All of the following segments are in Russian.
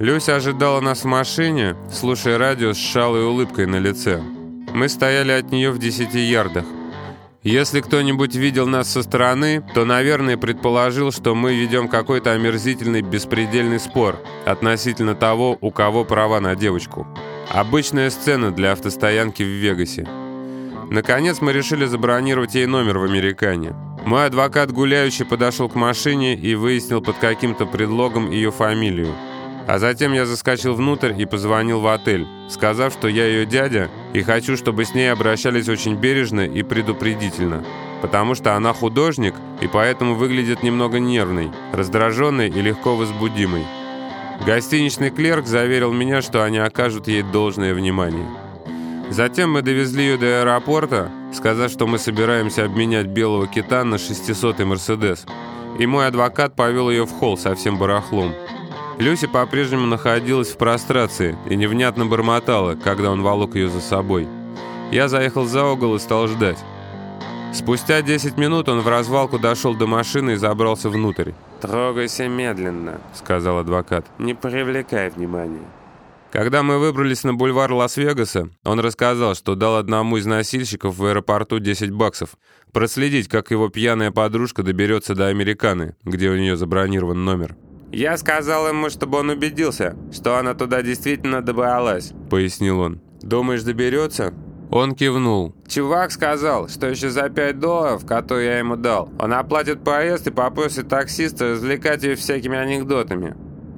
Люся ожидала нас в машине, слушая радио с шалой улыбкой на лице. Мы стояли от нее в десяти ярдах. Если кто-нибудь видел нас со стороны, то, наверное, предположил, что мы ведем какой-то омерзительный беспредельный спор относительно того, у кого права на девочку. Обычная сцена для автостоянки в Вегасе. Наконец мы решили забронировать ей номер в «Американе». Мой адвокат гуляющий подошел к машине и выяснил под каким-то предлогом ее фамилию. А затем я заскочил внутрь и позвонил в отель, сказав, что я ее дядя и хочу, чтобы с ней обращались очень бережно и предупредительно, потому что она художник и поэтому выглядит немного нервной, раздраженной и легко возбудимой. Гостиничный клерк заверил меня, что они окажут ей должное внимание. Затем мы довезли ее до аэропорта, сказав, что мы собираемся обменять белого кита на 600-й Мерседес. И мой адвокат повел ее в холл со всем барахлом. Люся по-прежнему находилась в прострации и невнятно бормотала, когда он волок ее за собой. Я заехал за угол и стал ждать. Спустя 10 минут он в развалку дошел до машины и забрался внутрь. «Трогайся медленно», — сказал адвокат. «Не привлекай внимания». Когда мы выбрались на бульвар Лас-Вегаса, он рассказал, что дал одному из носильщиков в аэропорту 10 баксов проследить, как его пьяная подружка доберется до Американы, где у нее забронирован номер. «Я сказал ему, чтобы он убедился, что она туда действительно добралась», — пояснил он. «Думаешь, доберется?» Он кивнул. «Чувак сказал, что еще за 5 долларов, которые я ему дал, он оплатит поезд и попросит таксиста развлекать ее всякими анекдотами.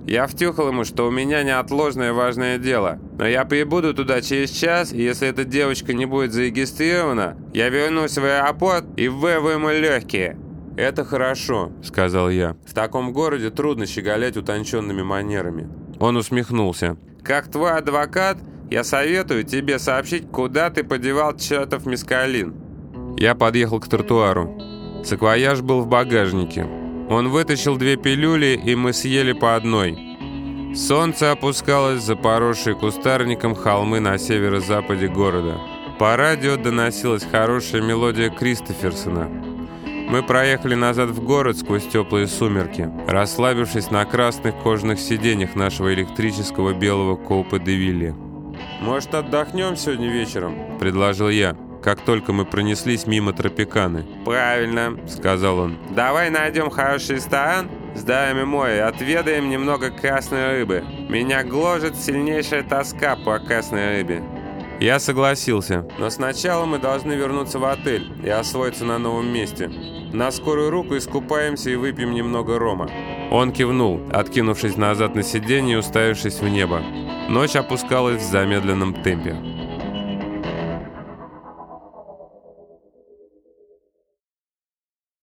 Я втюхал ему, что у меня неотложное важное дело, но я прибуду туда через час, и если эта девочка не будет зарегистрирована, я вернусь в аэропорт и вырву ему легкие». «Это хорошо», — сказал я. «В таком городе трудно щеголять утонченными манерами». Он усмехнулся. «Как твой адвокат, я советую тебе сообщить, куда ты подевал чертов мискалин». Я подъехал к тротуару. Саквояж был в багажнике. Он вытащил две пилюли, и мы съели по одной. Солнце опускалось за поросшие кустарником холмы на северо-западе города. По радио доносилась хорошая мелодия Кристоферсона. Мы проехали назад в город сквозь теплые сумерки, расслабившись на красных кожаных сиденьях нашего электрического белого Коупа де Вилли. «Может, отдохнем сегодня вечером?» – предложил я, как только мы пронеслись мимо Тропиканы. «Правильно», – сказал он. «Давай найдем хороший ресторан, сдаем море и отведаем немного красной рыбы. Меня гложет сильнейшая тоска по красной рыбе». Я согласился, но сначала мы должны вернуться в отель и освоиться на новом месте. На скорую руку искупаемся и выпьем немного рома. Он кивнул, откинувшись назад на сиденье и уставившись в небо. Ночь опускалась в замедленном темпе.